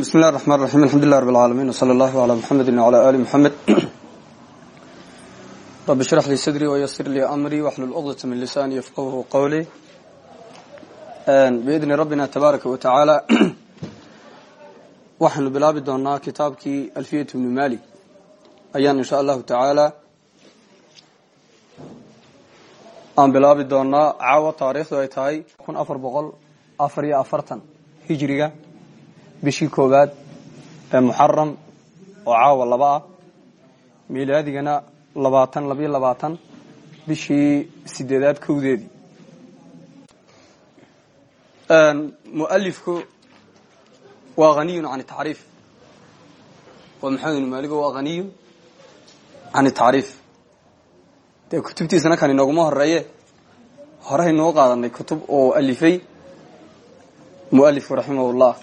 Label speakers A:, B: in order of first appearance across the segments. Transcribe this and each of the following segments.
A: bismi illahi raxmaan raxiim alxamdulilah rab alcaalamiin wsala allahu calaa muxamedi wcalaa ali muxamed rabbi shrax lii sadrii wayasir lii amrii waxlul cuqdata min lisaani yafqahu qowlii biidni rabbina tabaaraka wa tacaala waxaanu bilaabi doonaa kitaabkii alfiyat bni malik ayaan insha allahu tacaala aan bilaabi doonaa caawa taariikhdu ay tahay kun afar boqol afar iyo afartan hijriga bishii koowaad ee muxaram oo caawa laba ah milaadigana labaatan labiyo labaatan bishii sideedaad kowdeedii mualifku waa haniyun can tacriif. Waa maxamed ibnu maaligo waa haniyun can tacriif. Dee kutubtiisana kan inooguma horeeye horehaynoo qaadanay kutub oo alifay mualifku raximah llah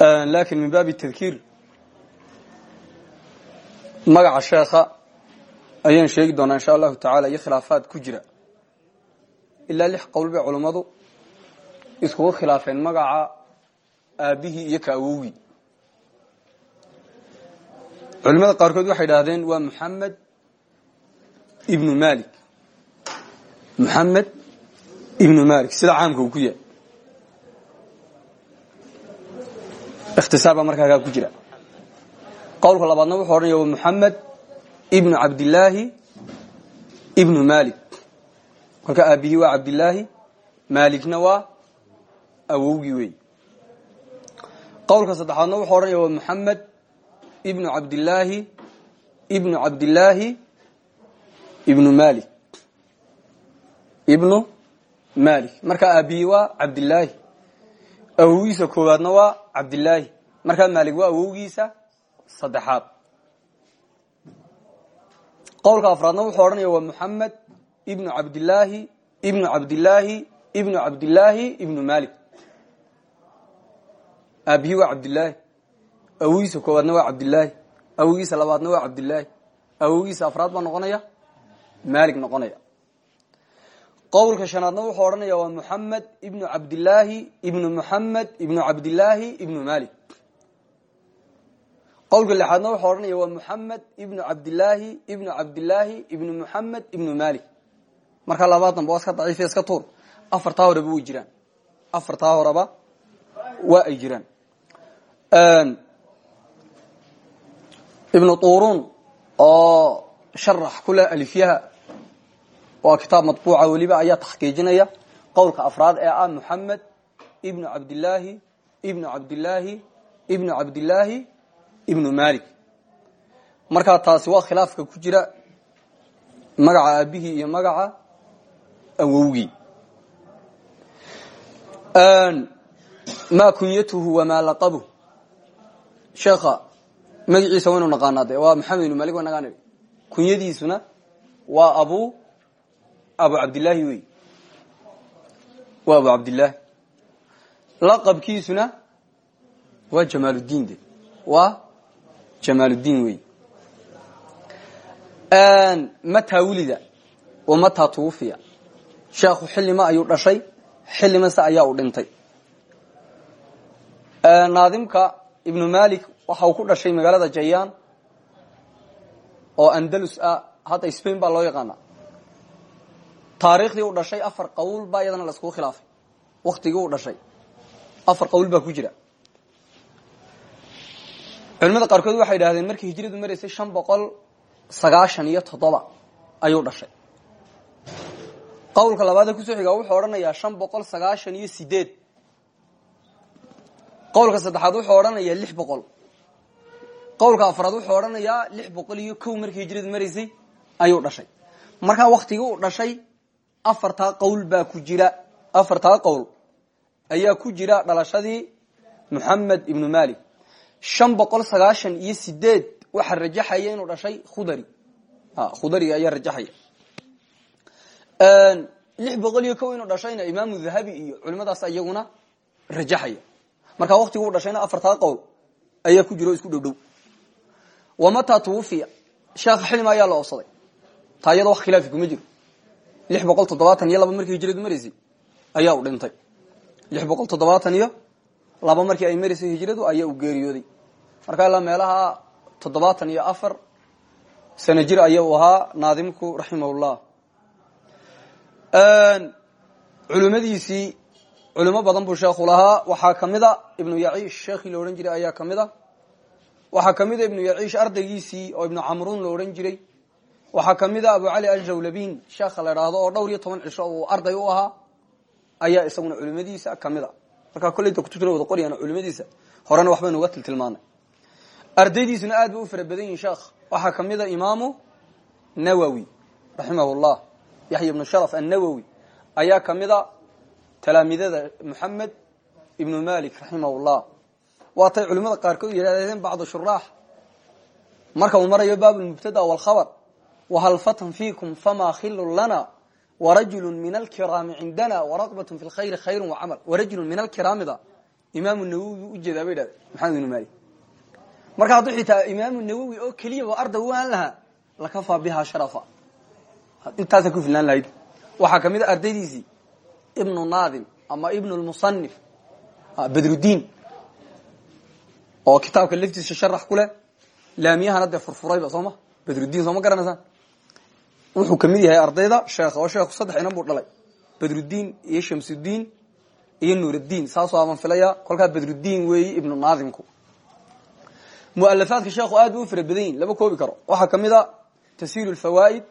A: laakiin min baabi tadkiir magaca sheekha ayaan sheegi doonaa insha allahu tacaala iyo khilaafaad ku jira. Ilaa lix qowl bay culummadu iskugu khilaafeen magaca aabihii iyo ka awowgii. Culimada qaarkood waxay idhahdeen waa muxamed ibnu malik muxamed ibnu malik sida caamka uu ikhtisaar baa markaa kaa ku jira qowlka labaadna wuxuu odhanaya wa muxamed ibnu cabdillaahi ibnu malik kolka aabihii waa cabdillaahi malikna waa awowgii wey qowlka saddexaadna wuxuu odhanaya wa muxamed ibnu cabdillaahi ibnu cabdillaahi ibnu malik ibnu malik marka aabihii waa awowgiisa koowaadna waa cabdillaahi. Markaa maalik waa awowgiisa saddexaad. Qowlka afraadna wuxuu odhanaya waa muxamed ibnu cabdillaahi ibnu cabdillaahi ibnu cabdillaahi ibnu malik aabihii waa cabdillaahi. Awowgiisa koowaadna waa cabdillaahi. Awowgiisa labaadna waa cabdillaahi. Awowgiisa afraad baa noqonaya maalik noqonaya qowlka shanaadna wuxuu odhanaya waa muxamed ibnu cabdillaahi ibnu muxamed ibnu cabdillaahi ibnu malik qowlka lixaadna wuxuu odhanaya waa muxamed ibnu cabdillaahi ibnu cabdillaahi ibnu muxamed ibnu malik markaa labaa dambe waa iska daciifiya iska tuur. Afartaa horeba way jiraan. Afartaa horeba waa ay jiraan. Ibnu turun oo sharax kule alifyaha waa kitaab maطbuuca weliba ayaa taxqiijinaya qowlka afraad ee ah muxamed ibnu cabdillaahi ibnu cabdillaahi ibnu cabdillaahi ibnu malik markaa taasi waa khilaafka ku jira magaca aabihii iyo magaca awowgii. Ma kunyatuhu wamaa laqabuh sheekha magaciisa waynu naqaanaa waa maxamed ibnu malik wa nagaan kunyadiisuna waa abu abu cabdillaahi wey. Waa abu cabdillaahi laqabkiisuna waa jamaaluddiin de. Waa jamaaluddiin wey. Mataa wulida wa mataa tuwufiya sheekhu xillima ayuu dhashay xillimase ayaa u dhintay. Naadimka ibnu malik waxa uu ku dhashay magaalada jayaan oo andalus ah hadda spain baa loo yaqaana taariikhdii u dhashay afar qowl baa iyadana la iskugu khilaafay. Waktigii u dhashay. Afar qowl baa ku jira. Culimada qaarkood waxay idhahdeen markii hijradu maraysay shan boqol sagaashan iyo toddoba ayuu dhashay. Qowlka labaadee ku soo xigaa wuxuu odhanayaa shan boqol saddexaad wuxuu odhanayaa lix boqol. Afraad wuxuu odhanayaa lix iyo kow markii hijradu maraysay ayuu dhashay. Markaa waktigii u dhashay afartaa qowl baa ku jira. Afartaa qowl ayaa ku jira dhalashadii muxamed ibnu malik. Shan boqol sagaashan iyo sideed waxaa rajaxaya inuu dhashay khudari. Khudariga ayaa rajaxaya. Lix boqol iyo kow inuu dhashayna imaamu dahabi iyo culimadaas iyaguna rajaxaya. Markaa waktigu u dhashayna afartaa qowl ayaa ku jira isku dhow dhow. Wamataa twufiya sheekha xilima ayaa la oobsaday taa wax khilaafi kuma jiro lix boqol toddobaatan iyo laba markii hijradu maraysay ayaa u dhintay. Lix boqol toddobaatan iyo laba markii ay marisay hijradu ayaa u geeriyooday. Marka ilaa meelaha toddobaatan iyo afar sana jir aya u ahaa naadimku raximahullah. Culimadiisii culimo badan buu sheekhu lahaa. Waxaa kamida ibnu yaciish sheekhii la odhan jiray ayaa ka mid a. Waxaa kamida ibnu yaciish ardaygiisii oo ibnu camruun la odhan jiray waxaa kamida abu cali aljawlabin sheekha la idhaahdo oo dhowr iyo toban cisho uu arday u ahaa ayaa isaguna culimadiisa ka mid a markaa kolleyda kutubtuna wada qorayaan culimadiisa horena waxbaynu uga tiltilmaanay. Ardaydiisuna aad bay u fara badan sheekh. Waxaa kamida imaamu nawowi raximah llah yaxya ibnu sharaf ayaa kamida talaamidada moxamed ibnu malik raximah llah waatay culimada qaarkood yidhahdeen bacdu shuraax marka uu marayo baab lmubtada walkhabar wahal fatan fiikum fama khilun lana warajulu min alkiraami cindana waraqbat fi lkhayri khayru wacamal warajulu min alkiraamida. Imaamu nawowi u jeedaa bay idhahdeen. Maxamed ibnu malik marka hadduu xitaa imaamu nawowi oo keliyaba arday u aan lahaa lakafaa biha sharafa. Intaasa ku filnaan lahayd. Waxaa ka mid a ardaydiisii ibnu naadim ama ibnu lmusanif badrudiin oo kitaabka laftiisa sharax ku leh laamiyahana dee furfurayba soo ma? Badrudiin soo ma garanaysaan wuxuu ka mid yahay ardayda sheekha oo sheekhu saddex inan buu dhalay. Badrudiin iyo shamsudiin iyo nuuraddiin saasoo aban filaya kolkaa badrudiin weeyi ibnu naadimku. Mualafaadka sheekhu aad u fara badan koobi karo. Waxaa ka mid a tasiil fawaa'id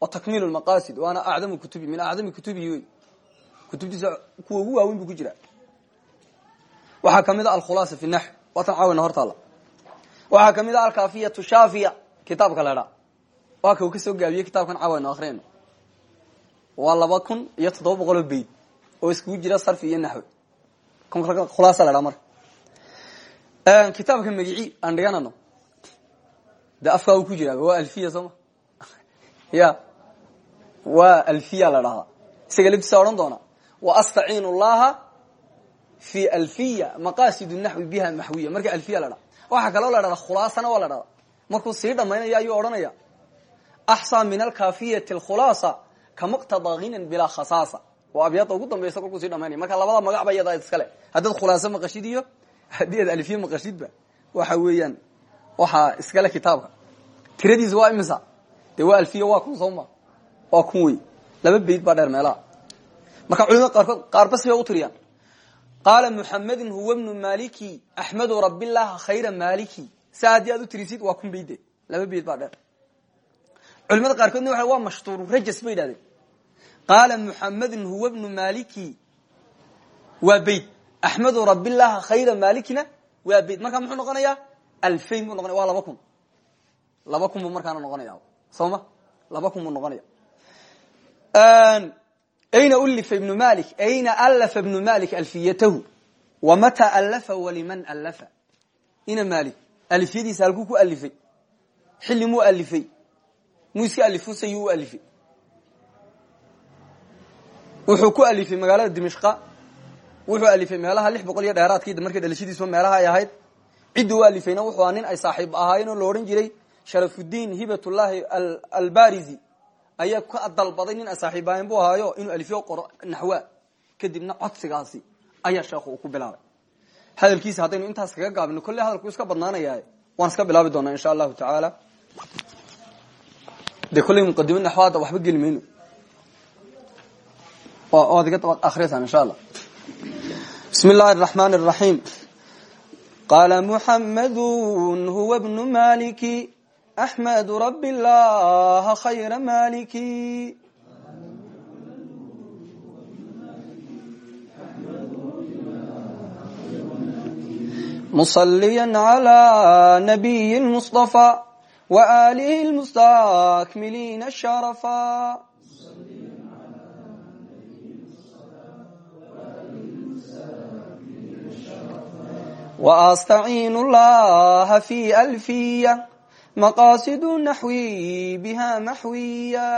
A: wa takmiil maqasid waana acdamu kutubi. Min acdami kutubihi wey kutubtiisa kuwa ugu waaweyn buu ku jira waxaa ka mid a alkhulaasa fi naxw waatan caawina hortaala waxaa ka mid a alkafiyatu shaafiya kitaabka la dhaa waa ka u ka soo gaabiyey kitaabkan caawaynu akhriyayno waa laba kun iyo toddoba boqoloo beyd oo iskugu jira sarfi iyo naxwi. Khulaasa la dhaa marka kitaabka magici aan dhiganano de afkaa uu ku jiraa waa alfiya sooma ya. Waa alfiya la dhahdaa isaga laftiisa odhan doona. Wa astaciin llaha fi alfiya maqasid naxwi biha maxwiya. Marka alfiya la dhaha waxaa kaloo la dhahda khulaasana waa la dhahda markuu sii dhamaynaya ayuu odhanaya axsa min alkafiyati alkhulaasa kamaqtadaa hinan bilaa khasaasa waa abyaada ugu dambaysa kolkuu sii dhamaynaya marka labada magac ba iyada iskale haddaad khulaaso maqashid iyo haddii aad alfiye maqashidba waxa weeyaan waxaa iskale kitaabka tiradiisa waa imisa dee waa alfiya waa kun sooma waa kun wey laba beyd baa dheer meelaha marka culimada qaarkood qaarba sibay u tiriyaan qaala muxamedin huwa bnu maliki axmedu rabillaha khayra maliki sa haddii aad u tirisid waa kun beyde laba beyd baa dheer culimada qaarkoodna waa waa mashtuuru rajas bay yidhahdeen. Qaala muxamedin huwa bnu maliki waa beyd axmedu rabillaha khayra malikina waa beyd markaa muxuu noqonayaa? Alfayn noqonaya waa laba kun. Laba kun noqonaya soo ma? Laba kun buu noqonaya ayna ulifa ibnu malik ayna alafa ibnu malik alfiyatahu? Wamata alafa waliman alafa ina malik alifyadiisa halkuu ku alifay xilli alifay muu iska alifusayuu u alifay wuxuu ku alifay magaalada dimishqa wuxuu alifay meelaha lix boqol iyo dheeraadkii markay dhalashadiisba meelaha ay ahayd. Ciddi u alifayna wuxuu aa nin ay saaxiib ahaayeen oo la odhan jiray sharafudiin hibatullahi albarizi. Ayaa ka dalbaday nin ay saaxiib ahayen bu ahaayo inuu alifyo qoro naxwa kadibna codsigaasi ayaa sheekhu uu ku bilaabay. Hadalkiisa haddaynu intaas kaga gaabino kolley hadalku iska badnaanaya waan iska bilaabi doonaa insha allahu tacaala de kolley muqadimad naxwaada waxba geli mayno waa ood iga dabad akhriyaysaan insha allah bismi illaahi araxmaan araxiim qaala huwa bnu maliki axmedu rabi khayra maliki musaliyan calaa nabiyi mustafa walihi lmustakmiliina sharafa wastaciin اllaha fi alfiya maqasid naxwi biha maxwiya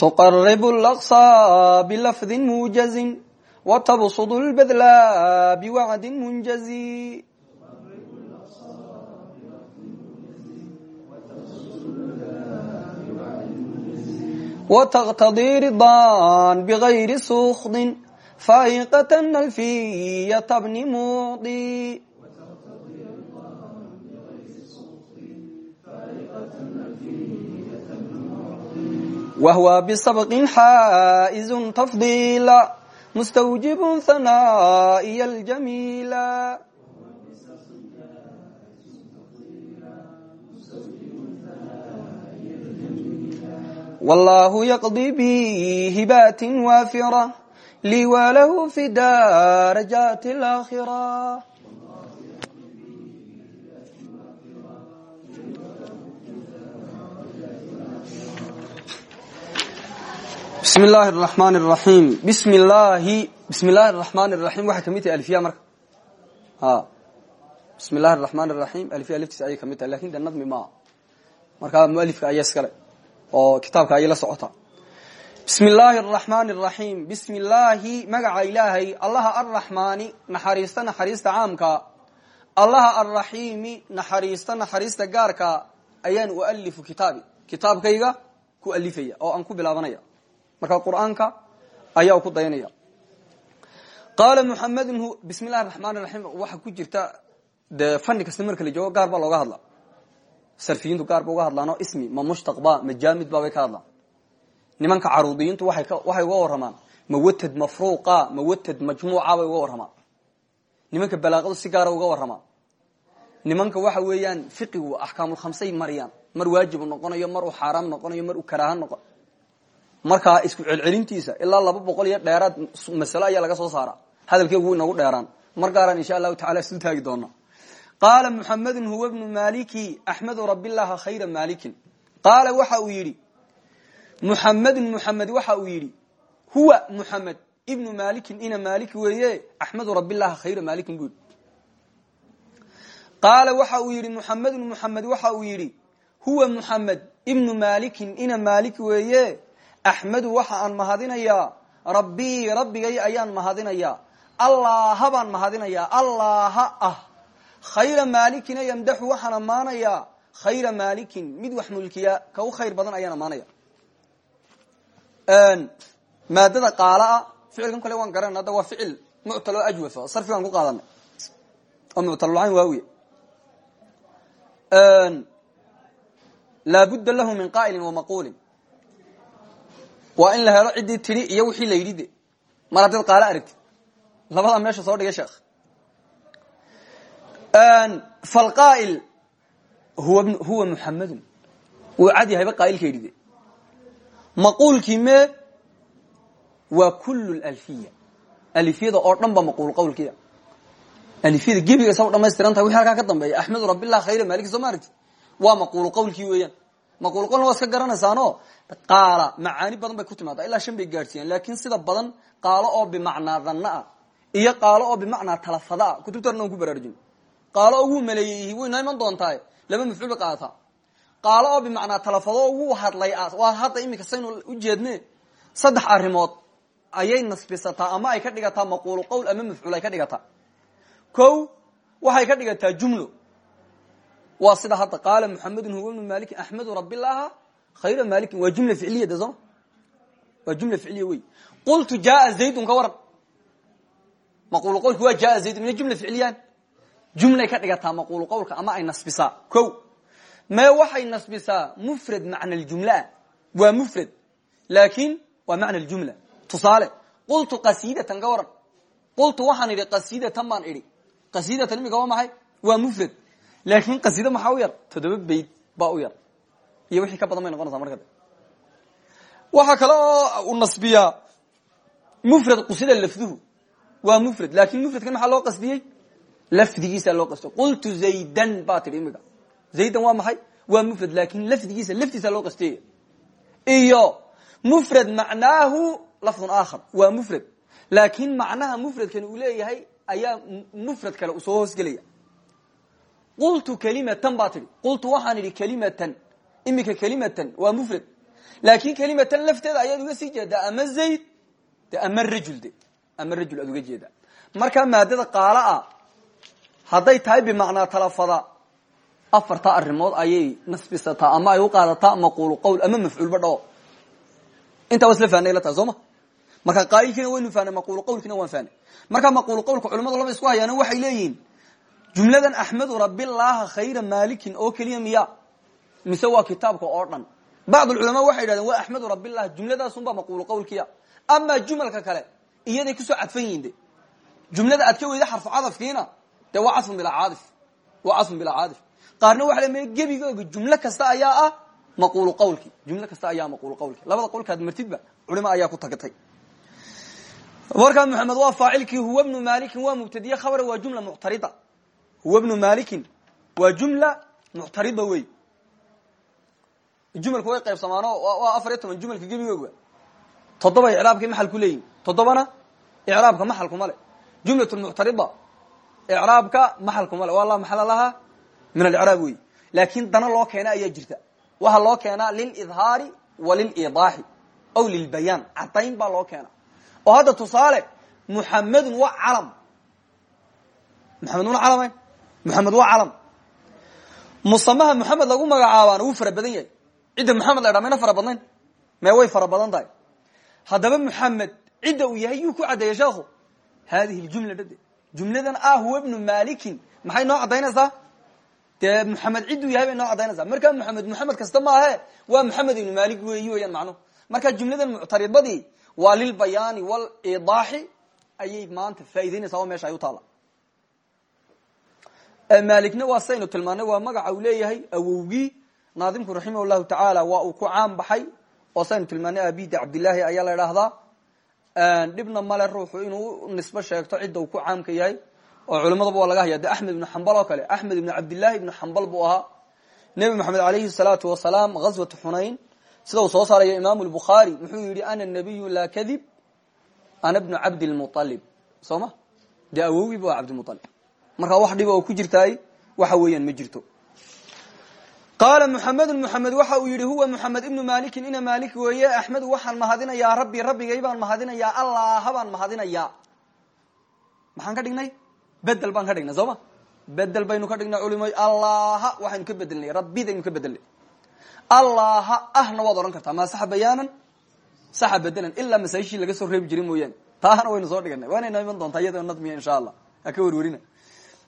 A: tuqarib اlaqsa bilafdi mujazi وتبصد البذلا بوعد منجز وتقتضي رضا بغير سخط فائقة الفية بن موضي وهو بسبق حائز تفضيلا mustawjib hanaa'iy ljamiila wallaahu yaqdi bihibaatin waafira lii walahu fi darajaati alaakhira bismi illaahi araxmaan araxiim bismi illaahi bismi illaahi araxmaan araxiim waxay ka mid tahay alfiya marka. Bismi illahi araxmaan araxiim alfiya laftiisa ayay ka mid tahay laakiin de nadmi maa markaa mualifka aya iskale oo kitaabka ayay la socota. Bismi illaahi araxmaan araxiim bismi illaahi magaca ilaahay allaha arraxmaani naxariista naxariista caamka. Allaha arraxiimi naxariista naxariista gaarka ayaan ualifu kitaabi. Kitaabkayga ku alifaya oo aan marka qur'aanka ayaa ku dayanaya. Qaala muxamedun bismi illahi raxmaan waxaa ku jirta dee fani marka la joogo gaar looga hadla sarfiyiintu gaar uga hadlaano ismi ma mushtaq ma jaamid ba ka hadlaan. Nimanka caruudiyiintu waxay uga waramaan mawatad mafruuqa mawatad majmuuca bay uga waramaan nimanka balaaqadu si gaara uga waramaan nimanka waxa weeyaan fiqigu axkaamulkhamsay mariyaan. Mar waajibu noqonayo mar uu xaaraam noqonayo mar uu karaaha noqon markaa isku celcelintiisa ilaa laba boqol iyo dheeraad masalo ayaa laga soo saara hadalkeegu wu inagu dheeraan. Mar gaaraan insha allahu tacala isu taagi doona qaala muxamedun huwa bnu maliki axmedu rabillaha khayra malikin qaala waxa uu yidhi muxamedun muxamed waxa uu yidhi huwa muxamed ibnu malikin ina malik weeye axmedu rabillaha khayra malikin bu yidhi. Qaala waxa uu yidhi muxamedun muxamed waxa uu yidhi huwa muxamed ibnu malikin ina malik weeye axmedu waxa aan mahadinayaa rabbii rabbigay ayaan mahadinayaa allaha baan mahadinayaa allaha ah. Khayra maalikina yamdaxu waxaan ammaanayaa khayra maalikin. Mid wax mulkiya ka u khayr badan ayaan ammaanaya maadada qaalaah ficilkan kale waan garanayna hadda waa ficil muctal oo ajwafa sarfigaan ku qaadanay. Oo muctalulayn waawiya laabudda lahu min qaa'ilin wamaquulin waa in la helo ciddii tidhi iyo wixii la yidhi de mar haddaad qaalo aragtid labadaa meesha soo dhigay sheekh. Falqaa'il huwa huwa muxamedun wuu cad yahayba qaa'ilka yidhi de maquulkii mee waa kulu alfiya. Alifyada oo dhan ba maquul qawlkiya alifyada gebiga sa u dhamaystiran tahay wixi halkaa ka dambeeya. Axmedu rabilah khayra maliki soo ma aragtid waa maquulu qawlkii weeyaan maquul qawlna waa iska garanaysaano qaala macaani badan bay ku timaada ilaa shan bay gaadhsiiyaan. Laakiin sida badan qaalo oo bimacnaa dhanna ah. Iyo qaalo oo bimacnaa talafada ah. Kutubtana on ku baraarujin. Qaalo oo wuu maleeyey way noo iman doontaa laba mafcuul bay qaadataa. Qaalo oo bimacnaa talafado oo hadlay waa hadda imika saynu ujeedne saddex arrimood ayay nasbisataa ama ay ka dhigataa maquulu qowl ama mafcuul ay ka dhigataa. Ko waxay ka dhigataa jumlo waa sida hadda qaala muxamedun huwa bnu malikin axmedu rabilaha khayra malikin. Waa jumla ficliya de sooma waa jumla ficliya wey. Qultu jaa zaydun ka waran maquulu qowlka waa jaa zaydun. Mina jumla ficliyaan. Jumlay ka dhigataa maquulu qowlka ama ay nasbisaa. Ko mee waxay nasbisaa? Mufrad macna ljumlaa waa mufrad laakin waa macna ljumla tusaale qultu qasiidatan ka waran qultu waxaan idhi qasiidatan baan idhi. Qasiidatan imika waa maxay waa mufrad laakin qasiida maxaa u yar. Toddoba bayd baa u yar. Iyo wixii ka badan bay noqonaysaa marka de waxaa kale oo u nasbiyaa mufrad qusida lafduhu. Waa mufrad. Lakin mufradkan maxaa loo qasdiyey? Lafdigiisa loo qasdiyo qultu zaydan baa tidhi imika zaydan waa maxay? Waa mufrad. Lakin lafdigiisa laftiisa loo qastiyaya iyo mufrad macnaahu lafdun aakhar. Waa mufrad. Laakin macnaha mufradkan uu leeyahay ayaa mufrad kale u soo hoosgelaya qultu kalimatan baa tidhi. Qultu waxaan idhi kalimatan. Imika kalimatan waa mufrad. Laakin kalimatan lafteeda ayaad uga sii jeedaa ama zayd de ama rajul de. Ama rajul aad uga jeedaa. Markaa maadada qaala ah hadday tahay bimacnaa talafada afarta arrimood ayay nasbisataa ama ay u qaadataa maquulu qowl ama mafcuulba dhawo. Intaa waa isla fahnay la tahay soo ma marka qaa'ilkiina waynu fahnay maquulu qawlkiina waan fahnay marka maquulu qawlka culimadu laba isku hayaan waxay leeyihiin jumladan axmedu rabilaaha khayra maalikin oo keliya miya. Mise waa kitaabka oo dhan. Bacd culamaa waxay yidhahdeen waa axmedu rabilah jumladaasunbaa maquulu qawlkiya amaa jumalka kale iyaday ku soo cadfan yihiin de. Jumlada aad ka weyda xarfu cadafkiina dee waa cadfun bilaa caadif. Waa cadfun bilaa caadif. Qaarna waxa le gebigooga jumlo kasta ayaa ah maquulu qawlki jumlo kasta ayaa maquulu qawlki labada qowlkaad martidba culimo ayaa ku tagatay. Warkaa maxamed waa faacilkii huwa bnu malikin waa mubtadiye khabar waa jumla muctarida huwa bnu malikin. Waa jumla muctarida wey. Jumalku way qaybsamaano waa afar iyo toban jumalka gebigooga toddoba icraabkay maxal ku leeyihiin toddobana icraabka maxalkuma le jumlat muctarida icraabka maxalkuma le waa la maxal lahaa min alicraab wey. Laakin dana loo keena ayaa jirta. Waxaa loo keenaa lilidhaari wa lilidaaxi aw lilbayaan. Cadayn baa loo keena oo hadda tusaale muxamedun calama muxamed waa calam musamaha muxamed lagu magacaabaana wuu fara badan yahay. Cidda muxamed la dhaa mayna fara badnayn? Mee way fara badan tahay. Haddaba muxamed cidda uu yahay yuu ku caddeeyey sheekhu. Hadihi ljumla dhade jumladan ah huwa bnu malikin maxay noo caddaynaysaa? Dee muxamed cidduu yahay bay noo caddaynaysaa. Markaa muxamed muxamed kasta maahe waa muxamed ibnu malik weeyi weyaan macnuhu marka jumladan muctaridadii waa lilbayaani walidaaxi ayay maanta faa'idaynaysaa oo meesha ay u taalla malikna waa saynu tilmaanay waa magaca uu leeyahay awowgii naadimku raximah llahu tacaala waa uu ku caan baxay oo saynu tilmaanay abida cabdillaahi ayaa la idhaahdaa dhibna male ruuxu inuu nisbo sheegto cidda uu ku caamka yahay oo culimadaba waa laga haya de axmed ibnu xambal oo kale axmed ibnu cabdillahi ibnu xambal buu ahaa. Nebi moxamed alayhi salaatu wasalaam ghazwatu xunayn sida uu soo saarayo imaamu lbukhaari muxuu yihi ana nabiyu laa kadib ana bnu cabdilmualib soo ma? Dee awowgiiba waa cabdimualib markaa wax dhiba oo ku jirtaay waxa weeyaan ma jirto. Qaala muxamedu muxamed waxa uu yihi huwa muxamed ibnu malikin ina malik weeye axmedu waxaan mahadinayaa rabbi rabbigay baan mahadinayaa allaha baan mahadinayaa maxaan ka dhignay? Bedel baan ka dhignay soo bedel baynu ka dhignay culimoy allaha waxaynu ka bedelnay rabbidaynu ka bedelnay allaha ahna waad odhan kartaa maa saxa bayaanan? Saxa bedelan laga soo reebi jiray mooyaane. Waynu soo dhiganay waanayna iman doontaa iyadoo nadmiya insha allah. Ha ka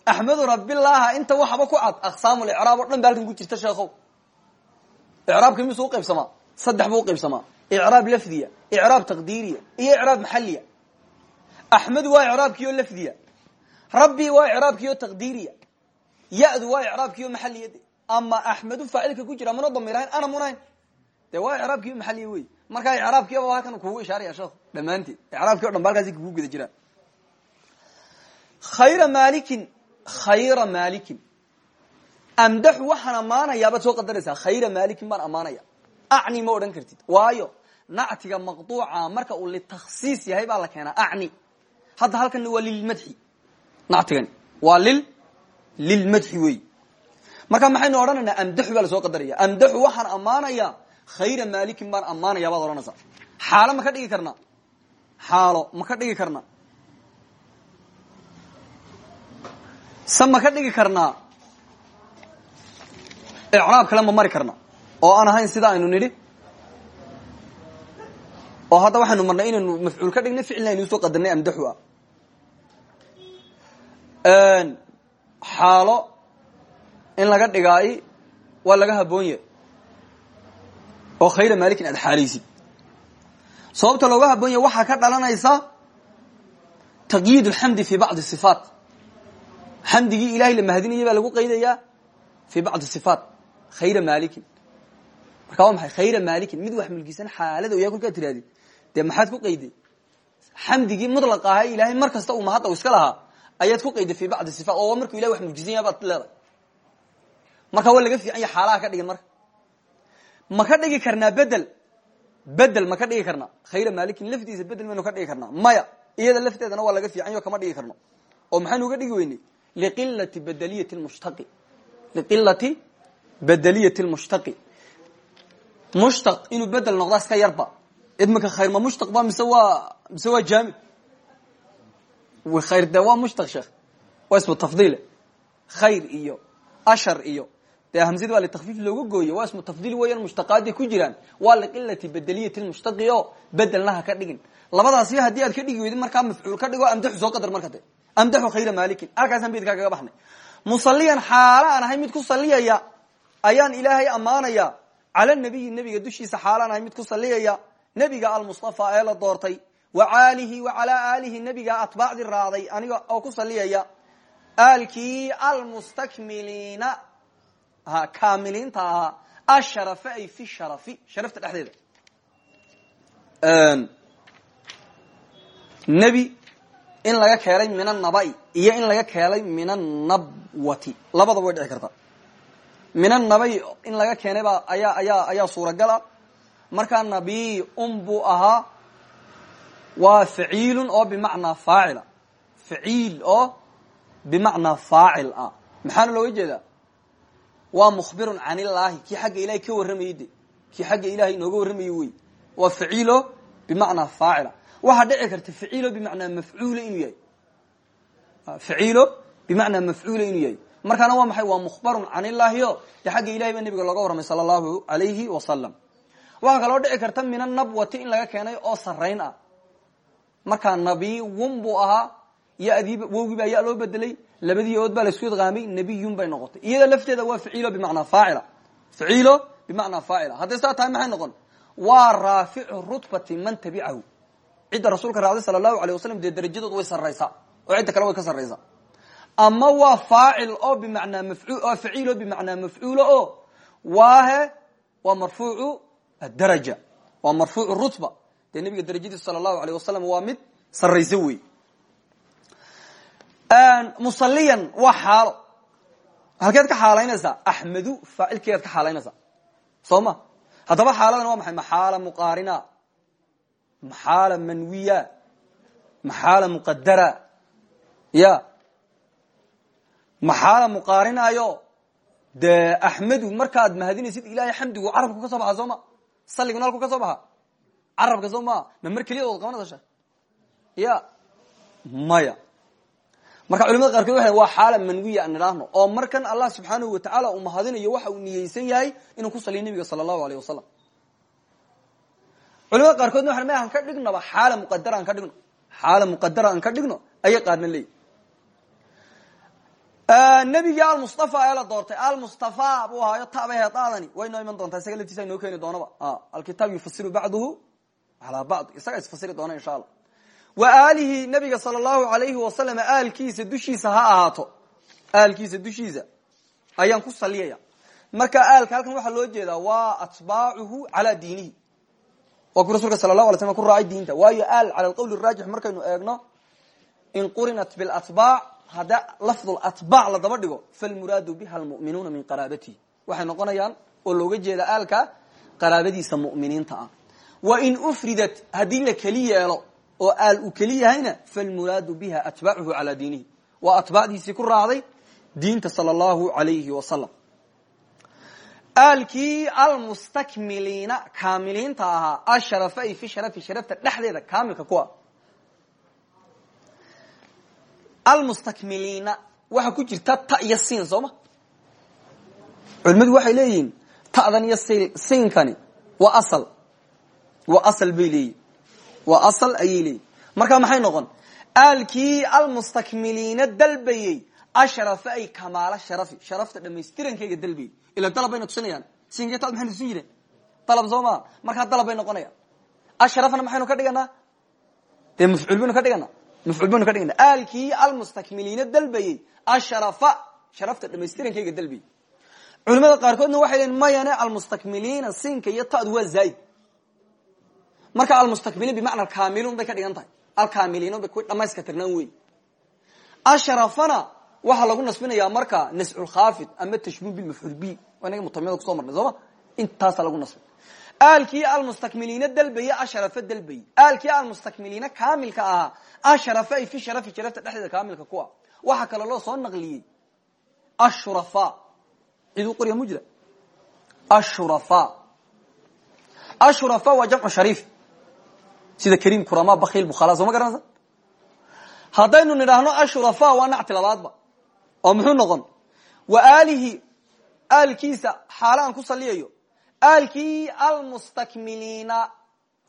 A: axmedu rabilaha inta waxba ku cad aqsaamul icraab o dhan ba halkan ku jirta sheekhow icraabka misuu uqaybsamaa saddex buu uqaybsamaa icraab lafdiya icraab taqdiiriya iyo icraab maxaliya axmedu waa icraabkiio lafdiya rabbi waa icraabkiio taqdiiriya ya-du waa icraabkiio maxaliyade ama axmedu faacilka ku jira muna damiirahayn ana munahayn dee waa icraabkiio maxaliya wey markaa icraabkiiba halkan kugu ishaaraya sheekhu dhammaanteed icraabkii o dhan ba halkaasi kugu guda jiraan khayra malikin khayra malikin amdaxu waxaan ammaanayaa soo qadaraysaa khayra malikin baan ammaanaya acni ma odhan kartid. Waayo nactiga maqduuca marka uu litakhsiis yahay baa la keenaa acni. Hadda halkana waa lilmadxi nactigani waa lil lilmadxi wey marka maxaynu odhanaynaa? Amdaxu baa la soo qadaraya amdaxu waxaan ammaanayaa khayra malikin baan ammaanaya baad odhanaysaa. Xaalo ma ka dhigi karnaa? Xaalo ma ka dhigi karnaa se ma ka dhigi karnaa icraab kale ma mari karna. Oo aan ahayn sida aynu nidhi. Oo hadda waxaynu marnay inaynu mafcuul ka dhignay ficilna aynu u soo qadarnay amdaxu ah xaalo in laga dhigaay waa laga haboon yahay. Oo khayra malikin aad xaalaysid sababta looga haboon yahay waxaa ka dhalanaysa taqyiid alxamdi fi bacdi sifaat xamdigii ilahay la mahadinayay baa lagu qaydayaa fi bacdi sifaat khayra malikin marka waa maxay? Khayra malikin mid wax mulkisan xaalada yaa kolkaa tirahdid dee maxaad ku qayday? Xamdigii mudlaqa ahaa ilahay mar kasta uu mahadda iska lahaa ayaad ku qayday fi bacdi sifaat. Oo markuu ilahay wax mulkisan yaha baad leedahay. Marka waa laga fiican ya xaalaha ka dhigan marka. Ma ka dhigi karnaa bedel? Bedel ma ka dhigi karnaa. Khayra malikin laftiisa bedel maynu ka dhigi karnaa. Maya iyada lafteedana waa laga fiican yo kama dhigi karno. Oo maxaynu uga dhigi weyney liqilati badliyati mushtaqi liqilati bedeliyati lmushtaqi mushtaq inuu bedel noqdaa iska yarba idminka khayr ma mushtaq ba mise waa mise waa jaamid khayr de waa mushtaq sheekh waa ismu tafdiile khayr iyo ashar iyo dee hamsadi waa litakfiif looga gooye waa ismu tafdiil weeyaan mushtaqaadi ku jiraan waa liqilati bedeliyati lmushtaqi o bedelna ha ka dhigin labadaasi haddii aad ka dhigi weydid markaa mafcuul ka dhigo amdaxu soo qadar marka de amdaxu khayra malikin halkaasaan beydkaa kaga baxnay musaliyan xaala aan ahay mid ku saliyaya ayaan ilaahay ammaanaya cala nabiyi nebiga dushiisa xaalaan ahay mid ku saliyaya nebiga almustafa ee la doortay wa aalihi wa calaa aalihi nebiga atbaacdii raaday aniga oo ku saliyaya aalkii almustakmiliina ha kaamiliinta ahaa asharafa ay fi sharafi sharafta dhexdeeda nebi in laga keenay min annabai iyo in laga keenay min annabwati labadaba way dhici karta. Min annabai in laga keenay baa ayaa ayaa ayaa suuragal ah. Markaa nabi un buu ahaa waa faciilun oo bimacnaa faacila. Faciil oo bimacnaa faacil ah. Maxaana looga jeedaa? Waa mukhbirun can illaahi kii xagga ilahay ka warramayey de kii xagga ilahay inooga warramayey wey. Waa faciilo bimacnaa faacila waxaa dhici karta faciilo bimacnaa mafcuula inuu yahay. Faciilo bimacnaa mafcuula inuu yahay. Markaana waa maxay? Waa mukhbarun can illaahi o dee xagga ilahay baa nabiga looga warramay sala allahu alayhi wasalam waxaa kaloo dhici karta min anabwati in laga keenay oo sarayn ah. Markaa nabiwun buu ahaa iyo adib wowgii baa ya loo bedelay labadii ood baa la isku idqaamay nabiyun bay noqotay. Iyada lafteeda waa faciilo bimacnaa faacila faciilo bimacnaa faacila hadday saa tahay maxay noqon? Waa raaficu rutbati man tabicahu cidda rasuulka raacday sala allahu alay wasalam dee darajadood way sarraysaa oo cidda kale way ka sarraysaa. Ama waa faacil oo bimacnaa mafcuul oo faciil oo bimacnaa mafcuulo o waahe waa marfuucu adaraja waa marfuucu rutba. Dee nabiga darajadiisa sala allahu alayh wasalam waa mid sarraysa wey musaliyan waa xaalo. Halkeed ka xaalaynaysaa axmedu faacilkeedaad ka xaalaynaysaa soo ma? Xaaladan waa maxay? Maxaala muqaarina maxaala manwiya maxaala muqadara ya. Maxaala muqaarinaayo dee axmedu markaad mahadinaysid ilahay xamdigu carabka ka soo baxa soo ma? Saliguna halku ka soo baxa? Carabka soo maa ma mar keliya ood qabanaysa sheekh ya. Maya. Marka culimada qaarkood waxay waa xaala manwiya an idhaahno oo markan allah subxaanahu watacaala uu mahadinayo waxa uu niyeysan yahay inuu ku saliyo nabiga sala allahu alayh wasalam culimada qaarkoodna waxa ma ka dhignaba xaala muqadara aan ka dhigno. Xaala muqadara aan ka dhigno ayay qaarna leeyihi nebigii almustafa ee la doortay. Almustafa buu ahaayo tabay heedaadani way noo iman doontaa isaga laftiisa inoo keeni doonaba. Alkitaab yufasiru bacduhu calaa bacd. Isaga isfasiri doona insha allah wa aalihi nabiga sala allahu alayhi wasalam aalkiisa dushiisa ha ahaato. Aalkiisa dushiisa ayaan ku saliyaya marka aalka halkan waxaa loo jeedaa waa atbaacuhu calaa diinihi waa ku rasulka sala lahu alay slam ku raacay diinta. Waayo aal cala alqawl raajix markaynu eegno in qurinat bilatbaac hadda lafdu atbaac la daba dhigo falmuraadu biha almu'minuuna min qaraabatihi waxay noqonayaan oo looga jeeda aalka qaraabadiisa mu'miniinta ah. Wa in ufridat haddii la oo aal uu keli yahayna falmuraadu biha atbaacuhu calaa diinihi. Waa atbaacdiisii ku raacday diinta sala allahu alayhi wasalam aalkii almustakmiliina kaamiliinta ahaa asharafa ay fi sharafi sharafta dhexdeeda kaamilka kuwa. Almustakmiliina waxaa ku jirta ta iyo siin soo ma? Culimadu waxay leeyihiin ta'dan iyo siinkani waa asal. Waa asal bay leeyihiin waa asal ayay leeyihiin markaa maxay noqon? Aalkii almustakmiliina dalbayey asharafa ay kamaalo sharafi. Sharafta dhamaystirankeega dalbayey ila dalab bayna tusinayaan siinkiy tad maxaynu tusin jireen dalab soo maa markaa dalab maxaynu ka dhiganaa? Dee mafcuul ka dhiganaa? Mafcuul ka dhigana aalkii almustakmiliina dalbayey asharafa sharafta dhamaystirankeega dalbayey culimada qaarkoodna waxay leeyiin mayane almustakmiliina siinka iyo ta'du waa marka almustakmiliin bimacna kaamilun bay ka dhigan tahay. Bay ku dhamayska tirnaan ashrafana waxaa lagu nasbinayaa marka nasculkhaafid ama tashbiih bilmafcuul bi. Inaga mutamimada kuso marnay sooma intaasa lagu nasbin. Aalkii almustakmiliina dalbaye asharafa dalbaye aalkii almustakmiliina kaamilka ahaa asharafa ay fi sharafi sharafta dhexdeeda kaamilka kuwa waxaa kaloo loo soo naqliyey. Ashurafa. Ciduu qorya mujra ashurafa. Ashurafa waa jamcu shariif. Sida kariim kurama bakil bukhala soo ma garanaysa? Haddaynu nidhaahno ashurafa waa nacti labaadba oo muxuu noqon? Wa aalihi aalkiisa xaalo aan ku saliyayo. Aalkii almustakmiliina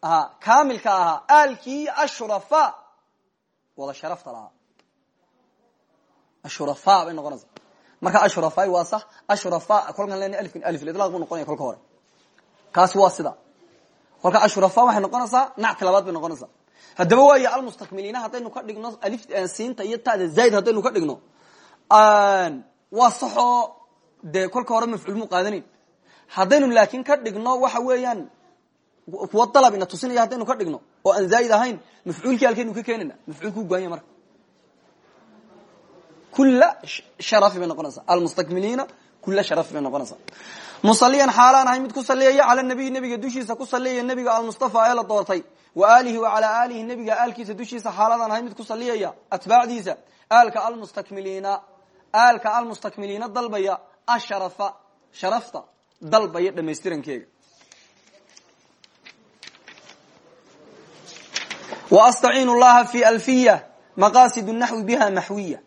A: ahaa kaamilka ahaa aalkii ashurafa wada sharafta lahaa. Ashurafa bay noqonaysa. Marka ashurafa waa sax ashurafa kolkaan lena alifkan alifilidlaaq buu noqonaya kolka hore. Kaasi waa sida. Kolka ashurafa waxay noqonaysaa nacti labaad bay noqonaysaa haddaba waayo almustakmiliina haddaynu ka dhigno alif siinta iyo tada zaid haddaynu waa saxoo dee kolka hore mafcuul mu qaadanin haddaynu laakin ka dhigno waxa weeyaan kuwa dalab ina tusinaya haddaynu ka dhigno oo aan zaa'id ahayn mafcuulkii halkaynu ka keenayna mafcuulku goanya marka. Kula sharafi bay noqonaysaa. Almustakmiliina kula sharafi bay noqonaysaa. Musaliyan xaalaan ahay mid ku saliyaya cala nabiyi nebiga dushiisa ku saliyaya nebiga almustafa ee la doortay. Wa alihi wa calaa alihi nebiga aalkiisa dushiisa xaaladaan ahay mid ku saliyaya atbaacdiisa. Aalka almustakmiliina aalka almustakmiliina dalbaya asharafa sharafta dalbaya dhamaystirankeega wastaciinu llaha fi alfiya maqasid naxwi biha maxwiya.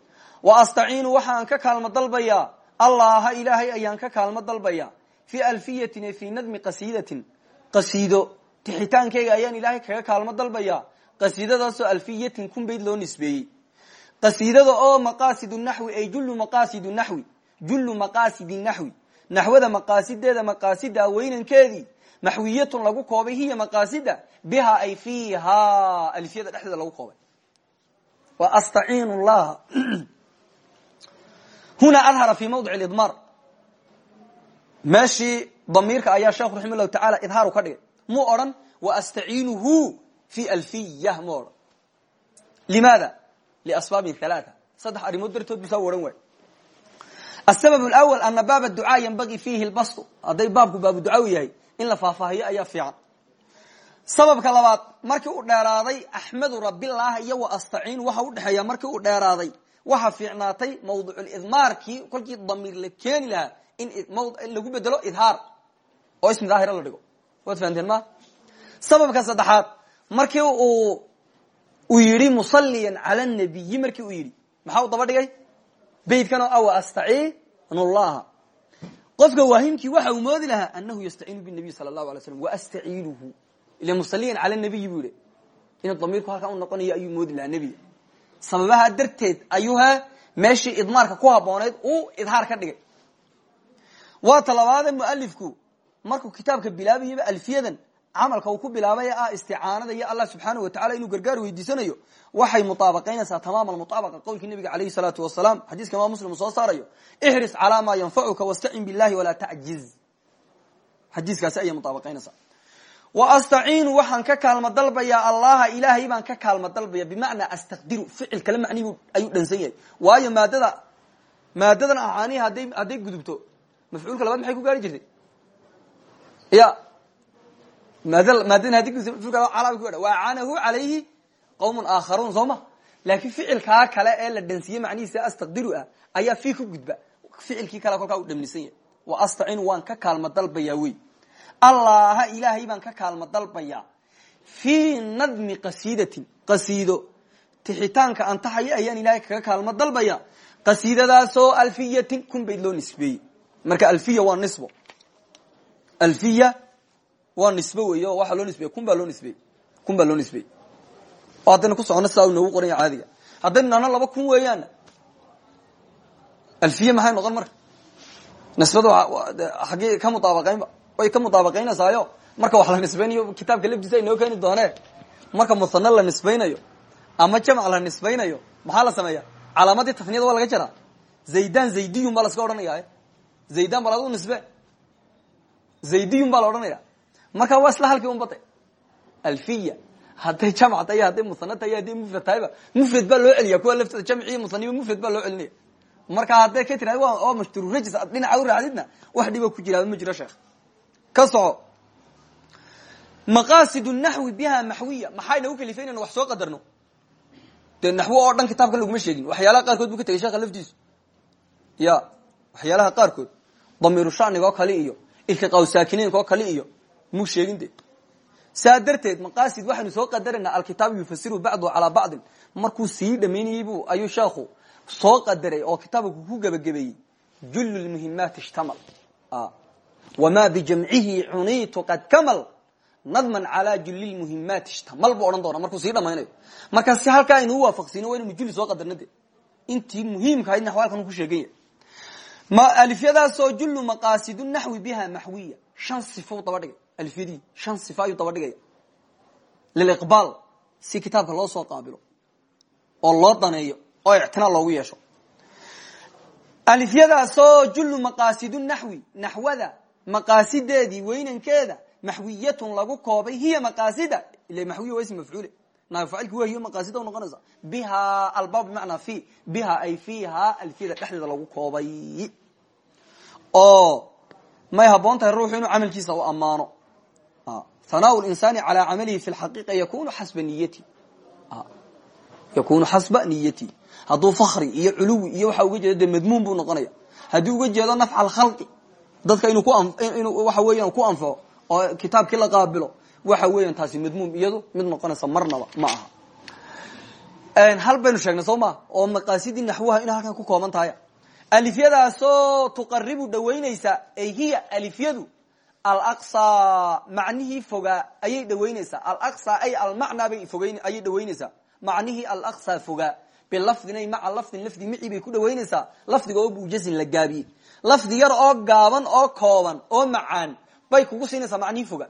A: Waastaciinu waxaan ka kaalmo dalbayaa allaha ilaahay ayaan ka kaalmo dalbaya fi alfiyatin e fi nadmi qasiidatin. Qasiido tixitaankeyga ayaan ilaahay kaga kaalmo dalbaya qasiidadaasoo alfiyatin kun bayd loo nisbeeyey qasiidada oo maqasid naxwi ay jullu maqasid naxwi jullu maqasidi naxwi naxwada maqaasideeda maqaasida weynankeedii maxwiyatun lagu koobay hiya maqaasida biha ay fiiha alfiyada dhexdeeda lagu koobay. Wa astaciin llaha huna adhara fi mawdic idmar meeshii damiirka ayaa sheekhu raxima llahu taala idhaaru ka dhigay. Mu odhan wa astaciinuhu fi alfiya mu liasbaabin halaaa saddex arrimood dartood busaa odhan waay asabab lwal ana baab ducaa yanbagii fiihi lbastu hadday baabku baabu ducaa yahay in la faahfaahiyo ayaa fiican sababka labaad markii uu dheeraaday axmedu rabilah iyo wa astaciin waxa udhexeeya markii uu dheeraaday waxa fiicnaatay mawduculidmaarkii kolkii damiir la keeni lahaa in lagu bedelo idhaar oo ismi daahira la dhigo waad fahanteen ma sababka saddexaad markii uu uu yidhi musaliyan cala nabiyi markii uu yidhi. Maxaa u daba dhigay beydkan oo awa astaciinullaha. Qofka waahimkii waxa uu moodi lahaa anahu yastaciinu binabiy sala allahu alay slam waastaciinuhu ila musaliyan cala nabiyi buu yihi inuu damiirku halkaa u noqonayo ayuu moodi lahaa nebiga. Sababaha darteed ayuuha meeshii idmaarka ku habooneyd uu idhaar ka dhigay. Waa talabaade mualifku markuu kitaabka bilaabayaba alfiyadan camalka uu ku bilaabay ah isticaanada iyo allah subxaanau watacala inuu gargaar weydiisanayo waxay mutaabaqaynaysaa tamaama mutaabaqa qowlkii nabiga alayhi salaatu wasalaam xadiiska imaam muslim soo saarayo ixris calaa maa yanfacuka wastacin billahi walaa tacjiz xadiiskaasi ayay mutaabaqaynaysaa. Wa astaciinu waxaan ka kaalmo dalbayaa allaha ilaahay baan ka kaalmo dalbaya bimacnaa astaqdiru ficil kale macnihi ayuu dhansan yahay. Waayo maadada maadadan acaanihi haday hadday gudubto mafcuulka labaad maxay ku gaari jirtay? Ya maad maadadan haddi gudubto mafulka calaa ku gaha wa acaanahu calayhi qawmun aakharuun soo ma laakiin ficilkaa kale ee la dhansiiyey macnihiisa astaqdiru ah ayaa fi ku gudba ficilkii kale kolkaa u dhamnisan yahay wa astaciinu waan ka kaalmo dalbayaa wey allaha ilaahay baan ka kaalmo dalbayaa fii nadmi qasiidatin qasiido tixitaanka aan tahayo ayaan ilaahay kaga kaalmo dalbaya qasiidadaasoo alfiyatin kun bayd loo nisbeeyey marka alfiya waa nisbo alfiya waa nisbo wey o waxaa loo nisbeye kun baa loo nisbeyey kun baa loo nisbeyey oo ku socono sidaa u noogu caadiga. Haddaynu nahno laba kun weeyaana alfiya maxay noqon marka? Nisbada xaggii ka mutaabaqaynba way ka mutaabaqaynaysaayo marka wax la nisbaynayo kitaabka laftiisa ay noo keeni marka musano la nisbaynayo ama jamc la nisbaynayo maxaa la sameeya calaamadii tafniyada waa laga jaraa. Zaydan zaydiyun baa laska odhanaya zaydan bal adu nisbe. Zaydiyun baa la marka waa isla halkii un bade alfiya. Hadday jamc tahay hadday musano tahay hadday mufrad tahayba mufrad baa loo celiya kuwa laftooda jamciy musaniba mufrad baa loo celinaya marka hadday ka tira waa mashtururajis ad dhinaca u raacdidna wax dhiba ku jiraaba ma jiro sheekh. Ka soco. Maqasid naxwi biha maxwiya. Maxayna u kalifay inaynu wax soo qadarno? Dee naxwo oo dhan kitaabkan laguma sheegin. Waxyaalaha qaarkood bu ka tegay sheekha laftiisu ya waxyaalaha qaarkood. Damiiru shaniga oo kale iyo iltiqaa saakiniinka oo kale iyo muu sheegin de. Saa darteed maqasid waxaynu soo qadaraynaa alkitaabu yufasiru bacdu calaa bacdin. Markuu sii dhamaynayey bu ayuu sheekhu soo qadaray oo kitaabka ku gebagabeeyey jull muhimaat ishtamal. Wamaa bijamcihi cuniitu qad kamal. Nadman calaa julli lmuhimaati ishtamal buu odhan doona markuu sii dhamaynayo marka si halkaa aynuu waafaqsiino waa inaynu julli soo qadarna de. Intii muhiimka ahayd naxwaalkan ku sheegan yahay alifyadaasoo jullu maqaasidu naxwi biha maxwiya. Shan sifo daba dhigay alifyadii shan sifo ayuu daba dhigaya liliqbaal si kitaabka loo soo qaabilo oo loo daneeyo oo ictinaa loogu yeesho alifyadaasoo jullu maqaasidu naxwi naxwada maqaasideedii weynankeeda maxwiyatun lagu koobay hiya maqaasida ila maxwiya waa ism mafcuule naafacilki waa hiyo maqaasida noqonaysa biha albaab bimacnaa fi biha ay fiiha alfiyada dhexdeeda lagu koobay oo may haboon tahay ruuxu inuu camalkiisa u ammaano hanaa linsaani calaa camalihi fi lxaqiiqa yakunu xasba niyati. Yakunu xasba niyati. Hadduu fakri iyo culuwi iyo waxa uga jeedo dee madmuun buu noqonaya. Haddii uga jeedo nafca alkhalqi dadka inuu waxa weeyaan ku anfaco oo kitaabkii la qaabilo waxa weeyaan taasi madmuum iyadu mid noqonaysa marnaba ma aha. Hal baynu sheegnay soo oo maqaasidii naxwaha ina halkan ku kooban tahay. Alifyadaasoo tuqaribu dhawaynaysa ay hiya alifyadu alaqsa macnihii fogaa ayay dhawaynaysaa alaqsa ay almacnaa bay ayay dhawaynaysaa macnihii alaqsa fogaa bilafdinay maca lafdin lafdi mici bay ku dhawaynaysaa lafdiga oo buujazin la gaabiyey lafdi yar oo gaaban oo kooban oo macaan bay kugu siinaysaa macnihii fogaa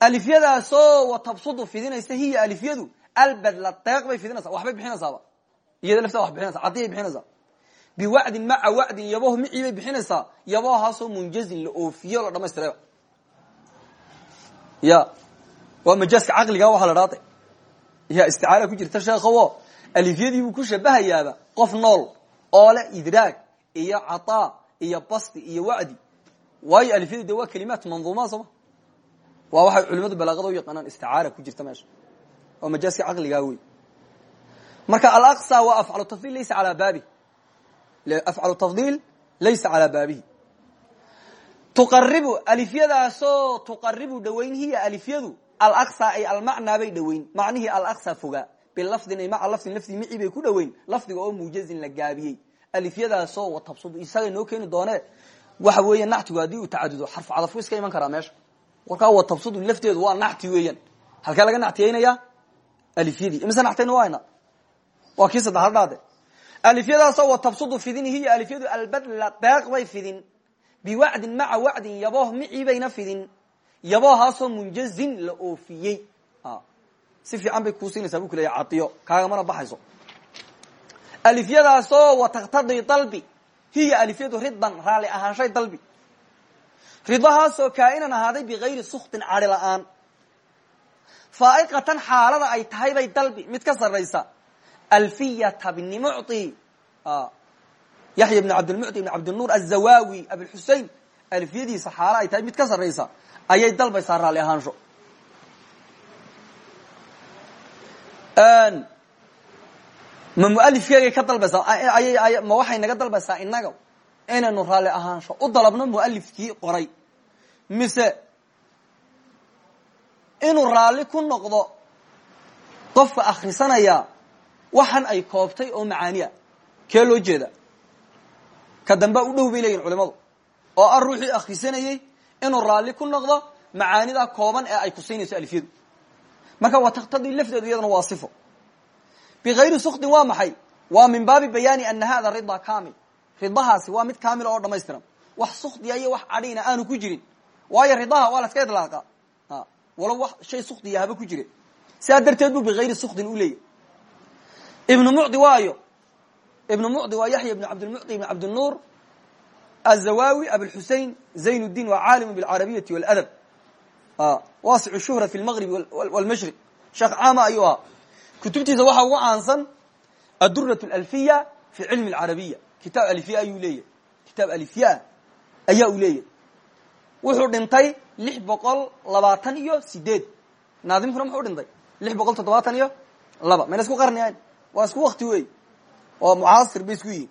A: alifyadaasoo watabsudu fidinaysa hiya alifyadu. Albadla deeq bay fidinaysaa. Waxbay bixinaysaaba. Iyada laftaa wax bixinaysa cadiyay bixinaysaa biwacdin maca wacdin yaboh micii bay bixinaysaa yabohaasoo munjazin la oofiyo la dhamaystirayba ya waa majaaska caqliga waxaa la dhaatay. Ya isticaara ku jirta sheekhawo alifyadiibuu ku shabahayaaba qof nool oo leh idraag iyo cataa iyo basti iyo wacdi. Waayo alifyadu de waa kalimaat manduumaa sooma waa waxay culimadu balaaqada u yaqaanaan isticaara ku jirta meesha. Waa majaaska caqligaa wey marka alaqsa waa afcalu tafdil laysa calaa baabi afcalu tafdiil laysa calaa baabihi tuqaribu alifyadaasoo tuqaribu dhawayn hiya alifyadu alaqsa ay almacnaa bay dhawayn macnihii alaqsa fogaa bilafdin ay maca lafdin lafdi mici bay ku dhawayn lafdiga oo muujazin la gaabiyey alifyadaasoo watabsudu isagay noo keeni doonee waxa weeya nactigu haddii uu tacadudo xarfu cadafku iska iman karaa meesha warkaa watabsudu lafteedu waa nacti weeyaan halkee laga nactiyeynaya alifyadii imise nactayna waa hayna alifyadaasoo watabsudu fidin hiya alifyadu albadla deeq bay fidin. Biwacdin maca wacdin yabooh micii bayna fidin. Yaboohaasoo munjazin la oofiyey. Si fiican bay kuu siinaysaa bu ku leeya cadiyo kaagamana baxayso. Alifyadaasoo wataktadii dalbi hiya alifyadu ridan raali ahaanshay dalbi. Ridahaasoo kaa'inan ahaaday bigayri suktin cadi la'aan. Faaiqatan xaalada ay tahay bay dalbi mid ka sarraysa alfiyata bni mucطi yaxya bn cabdilmucطi bn cabdinuur azawawi abilxusein alfiyadiisa xaalo ay tahay mid ka sarraysa ayay dalbaysaa raalli ahaansho ma mualifkeegay ka dalbaysaa ma waxay naga dalbaysaa inaga inaynu raalli ahaansho u dalabno mualifkii qoray mise inuu raalli ku noqdo qofka akhrisanaya waxan ay koobtay oo macaaniya. Kee loo jeeda? Ka dambea u dhow bay leeyihiin culimadu oo ah ruuxii akhrisanayey inuu raalli ku noqdo macaanida kooban ee ay ku siinayso alifyadu. Marka waa taktadii lafdeedu iyadana waa sifo. Bigayri suktin waa maxay? Waa min baabi bayaani ana hada rida kamil ridahaasi waa mid kamila oo dhamaystiran wax sukdiya iyo wax cadhiina aanu ku jirin. Waayo ridaha waa la iska idlaaqa walo wax shay sukdiya haba ku jire. Sidaa darteed buu bigayri suktin u ibnu mucdi waayo. Ibnu mucdi waa yaxya ibn cabdilmucdi ibn cabdinuur azawawi abulxusein zayn اdin waa caalimu bilcarabiyati waladab. Waasicu shuhra fi lmagribi wlmashriq sheekh caama ayuu ahaa. Kutubtiisa waxaa ugu caansan adurat alfiya fi cilmi alcarabiya kitaab alifya ayuu leeyahy kitaab alifyaa ayaa uu leeyahy wuxuu dhintay lix boqol labaatan iyo sideed naadimkuna muxuu dhintay? Lix boqol toddobaatan iyo laba. Mayna isku qarniyayn waa isku wakti wey oo mucaasir bay isku yihiin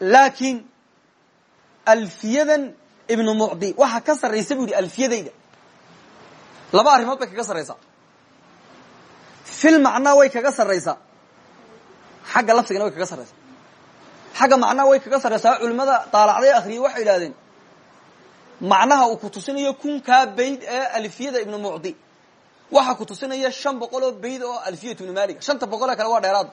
A: laakiin alfiyadan ibnu mucdi waxaa ka sarraysa bu yihi alfiyadayda. Laba arrimood bay kaga sarraysaa. Fil macnaa way kaga sarraysaa. Xagga lafdigana way kaga sarraysaa. Xagga macnaha way kaga sarreysaa culimada daalacday akhriyey waxay idhahdeen macnaha uu ku tusinayo kunkaa bayd ee alfiyada ibnu mucdi waxa ku tusinaya shan boqol oo bayd oo alfiyat ibnu maliga shanta boqol ee kale waa dheeraad.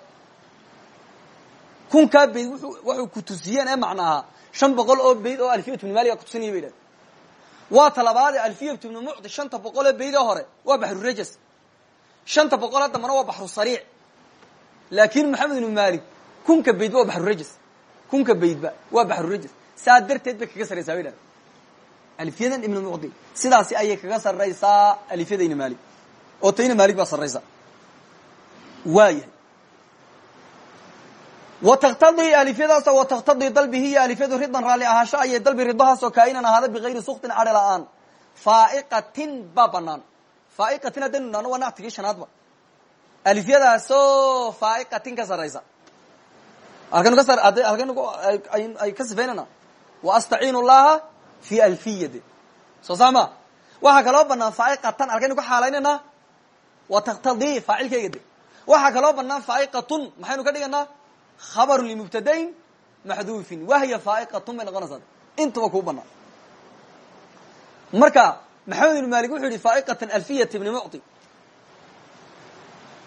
A: Kunkaa bayd waxay ku tusiyeen ee macnaaha shan boqol oo bayd oo alfiyat ibnu maliga kutusinaya bay waa talabaade alfiyat ibnu mucdi shanta ee bayd ee hore waa baxrurajas shanta boqol dambana waa baxru sariic. Laakin maxamed ibnu malik kunka baydba waa baxrurajas kunka baydba waa baxrurajas saa darteed kaga sarraysaa bay idhahdeen alifyadan ibnu sidaasi ayay kaga sarraysaa alifyadayna maalik oo tayna maalik baa sarraysa. Waayahay wa taktadii alifyadaas wa taktadii dalbihi iyo alifyadu ridan raalli ahaasho ayay dalbi ridahaasoo kaa'inan ahaada bigayri suktin cadhe la'aan faaiqatin baa banaan faaiqatin haddaynu nahno waa nactigii shanaadba alifyadaasoo faaiqatin ka sarraysa. Halkanu ka sifaynana. Wa astaciin llaha fi alfiya de soo saa ma waxaa kaloo banaan faaiqatan halkaynu ka xaalaynayna wa taktadii faacilkeyga de waxaa kaloo banaan faaiqatun maxaynu ka dhiganaa khabaru limubtadain maxduufin wahya faaiqatun bay noqonaysaa intaba kuu marka maxamed ibn malik wuxuu yihi faaiqatan alfiyat ibni mucti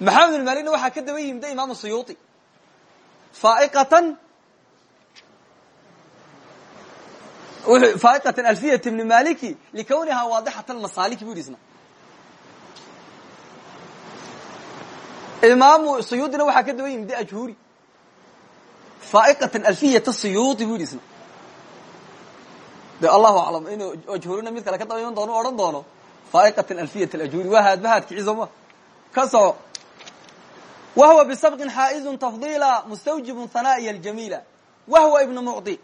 A: maxamed ibn malikna waxaa ka daba yimida imaam suyuuti faaiqatan faaiqatan alfiyat ibni maliki likawnihaa waadixat almasaaliki bu imaamu suyuudina waxaa ka daba yimida ajhuri faaiqatan alfiyat siyuuti bu yidhi isna. De allahu aclam mid kale ka daba doono odhan doono faaiqatan alfiyat alajhuri waa haadbahaadkici sooma ka soco wahwa bisabqin xaa'izun tafdiila mustawjibun hanaa'iya aljamiila. Wahwa ibnu mucdi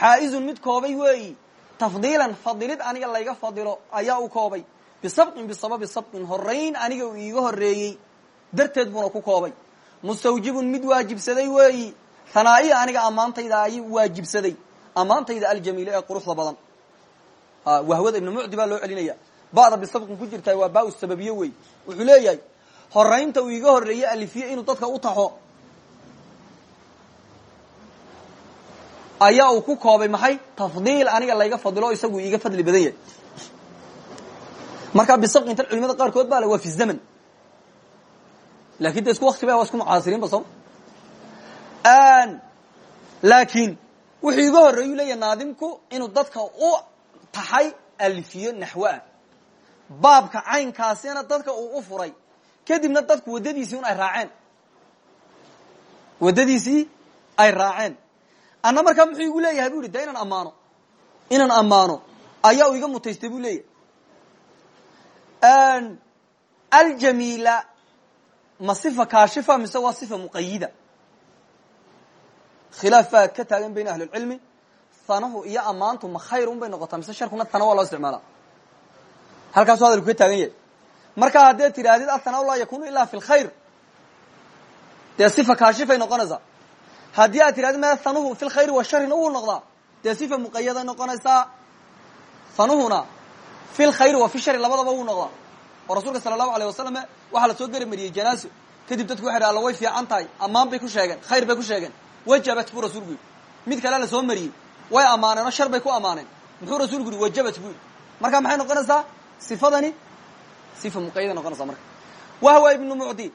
A: xaa'izun mid koobay weeyi. Tafdiilan fadilid aniga layga fadilo ayaa u koobay. Bisabqin bisababi sabqin horayn aniga uu iiga darteed buuna ku koobay. Mustawjibun mid waajibsaday weeyi hanaa'iya aniga ammaantayda ay waajibsaday. Ammaantayda aljamiile ee quruxda badan. Wahwada ibnu mucdi baa loo celinaya. Ba'da bisabqin ku jirtaa waa baa sababiye wey. Wuxuu leeyahay horaynta uu iga horeeyey alifiye inuu dadka u taxo. Ayaa uu ku koobay maxay? Tafdiil aniga layga fadilo isagu iiga fadli badan yahay. Markaa bisabqin tan culimada qaarkood baa le waa zaman laakiin de isku wakti ba waa isku mucaasiriinba sooma laakiin wuxuu iga horeeyu leeyahay naadimku inuu dadka u taxay alifiyo naxwoah baabka caynkaasina dadka uu u furay kadibna dadku waddadiisii un ay raaceen waddadiisii ay raaceen anna markaa muxuu igu leeyahay bu yidhi de inaan ammaano inaan ammaano ayaa uu iga mutaystay buu leeyahay aljamiila ma sifa kaashifa mise waa sifa muqayida khilaaf baa ka taagan bayna ahli lcilmi hanahu iyo ammaantu ma khayr un bay noqotaa mise sharkuna tana waa loo isticmaala halkaasuu hadalku ka taagan yahay. Marka haddaed tidhaahdid athana laa yakunu ila fi lkhayr dee sifa kaashifay noqonaysaa haddii aad tidhahdid me hanuhu fi lkhayri wa sharina wuu noqdaa. Dee sifa muqayaday noqonaysaa hanuhuna fi lkhayri wa fi shari labadaba wuu noqdaa oo rasuulka sala allahu aleyh wasalam waxaa la soo geri mariyey janaaso. Kadib dadku waxay alla way fiican tahay ammaan bay ku sheegeen khayr bay ku sheegeen wajabat buu rasulku yidhi. Mid kale la soo mariyey way ammaaneen oo shar bay ku ammaaneen. Muxuu rasulku yihi wajabat buu yidhi. Marka maxay noqonaysaa? Sifadani? Sifa muqayada noqonaysaa marka. Wahwa ibnu mucdi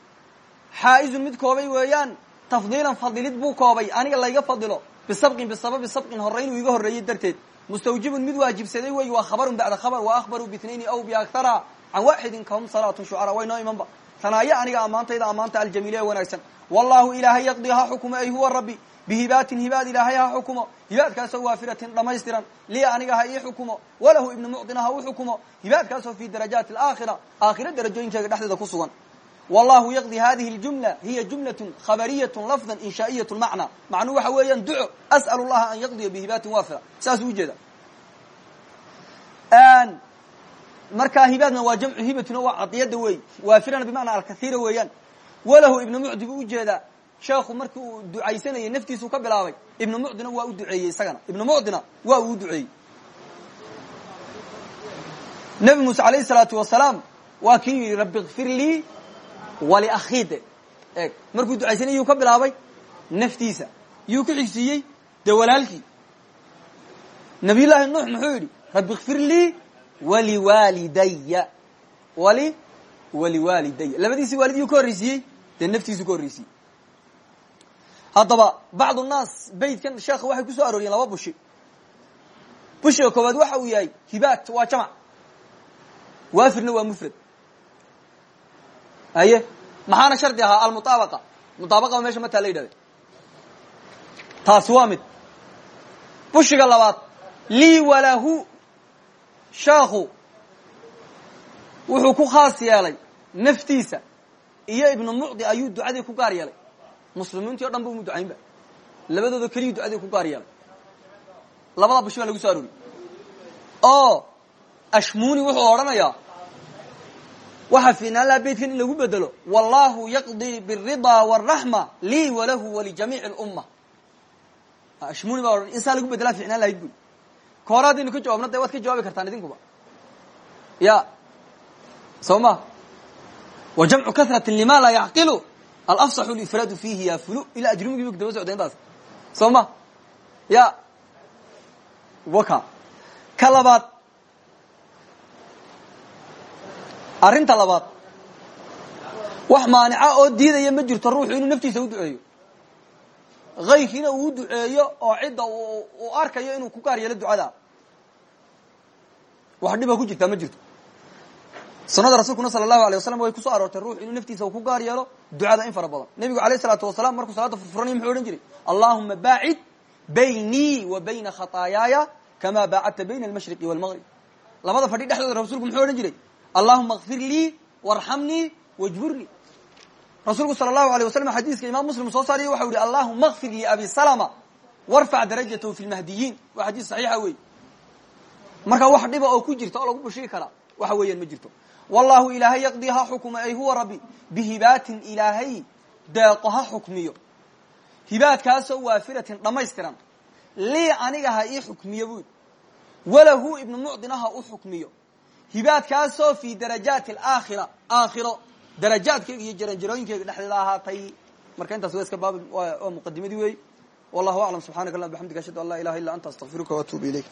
A: xaa'izun mid koobay weeyaan tafdiilan fadilid buu koobay aniga layga fadilo. Bisabqin bisababi sabqin horeyn uu iga horreeyey darteed. Mustawjibun mid waajibsaday wey waa khabarun bacda khabar wa akhbaruu bitnayni aw biaktara can waaxidin kahum salaatun shucara way noo imanba. Tanaayo aniga ammaantayda ammaanta aljamiile ee wanaagsan. Wallahu ilaahay yaqdi ha xukumo ay huwa rabbi. Bihibaatin hibaad ilaahay ha xukumo. Hibaadkaasoo waafiratin dhamaystiran. Liya aniga ha ii walahu ibnu mucdina ha u xukumo. Hibaadkaasoo fi darajaati alaakhira aakhira. Darajooyinkeega dhexdeeda ku sugan. Wallahu yaqdi hadihi ljumla hiya jumlatun khabariyatun lafdan inshaa'iyat macna macnuu waxa weeyaan duco. As'al llaha an yaqdiya bihibaatin waafira. Saasuu ujeeda markaa hibaadna waa jamcu hibatuna waa cadiyada wey waafirana bimacnaa alkaiira weeyaan. Walahu ibnu mucdi buu u jeedaa sheekhu markii uu ducaysanayay naftiisuu ka bilaabay ibnu mucdina waa u duceeyey isagana. Ibnu mucdina waa uu duceeyey. Nebi muuse alayhi salaatu wasalaam waa kii yidhi rabbi kfir lii waliakhide eeg markuu ducaysanayuu ka bilaabay naftiisa yuu ku xigsiiyey dee walaalkii nabiy llaahi nuux muxuu yidhi rabbi ikfir lii waliwaalidaya wali? Waliwaalidaya labadiisii waalid yuu ka horreysiiyey dee naftiisuu ka horreysiiyey haddaba bacdu naas beytkan sheekha waxay ku soo arooriyeen laba bushi bushiga koowaad waxa uu yahay hibaat waa jamac. Waafirna waa mufrad. Haye maxaana shardi ahaa almuaabaqa muaabaqa meesha mataa la yidhahda taasi waa mid. Bushiga labaad lii walahu sheekhu wuxuu ku khaas yeelay naftiisa. Iyo ibnu mucdi ayuu ducadii ku gaar yeelay. Muslimiintii o dhan ba umu ducaynba labadooda keliyuu ducadii ku gaar yeelay. Labada bushi baa lagu soo oo ashmuni wuxuu odhanayaa waxaa fiinaan laha beytkan in lagu bedelo. Wallahu yaqdii biridaa waraxma lii walahu walijamiici lumma. Ashmuni baa odhan in saa lagu bedelaa ficnaan lahayd bui ka hore haddaynu ka jawabno dee waad ka jawaabi kartaan idinkuba. Ya soo ma wa jamcu kasrati lima laa yacqilu alafsaxu lifraadu fiihi ya fulu ilaa ajrumigii bu daba socda intaas soo ma ya waka ka labaad labaad wax maanica oo diidaya ma jirto ruuxu inuu naftiisa u duceeyo kayrkiina uu duceeyo oo cidda uu arkayo inuu ku gaar yeelo ducada. Wax dhiba ku jirtaa ma jirto. Sunada rasuulkuna sala allahu alay waslam way ku soo aroortay ruux inuu naftiisa ku gaar yeelo ducada in fara badan. Nebigu alayh isalaatu wasalaam markuu salaada furfuranaya muxuu odhan jiray allahuma baacid baynii wa bayna khataayaaya kama baacadta bayna almashriqi walmaqrib labada fadhi dhexdooda rasuulku muxuu odhan jiray allahuma kfir lii warxamnii rasuulku sala allahu alay wasalam xadiiska imaam muslim soo saariya waxau yihi allahuma kfir lii abi salama warfac darajatahu fi lmahdiyiin waa xadiis saxiixa wey marka wax dhiba oo ku jirta oo lagu bushiri karaa waxa weeyaan ma jirto. Wallahu ilaahay yaqdii ha xukuma ay huwa rabbi bihibaatin ilaahay deeqo ha xukmiyo. Hibaadkaasoo waafiratin dhammaystiran. Lii aniga ha ii xukmiyo buy walahu ibnu mucdina ha u xukmiyo. Hibaadkaasoo darajaadkeyga iyo jaranjarooyinkeyga dhexdeeda ahaatay. Marka intaas waa iska baab waa muqadimadii weey. Wallahu aclam subxanaka allah bxamdika ashhadu an laa ilaha illa anta astaqfiruka waatuubu ilayk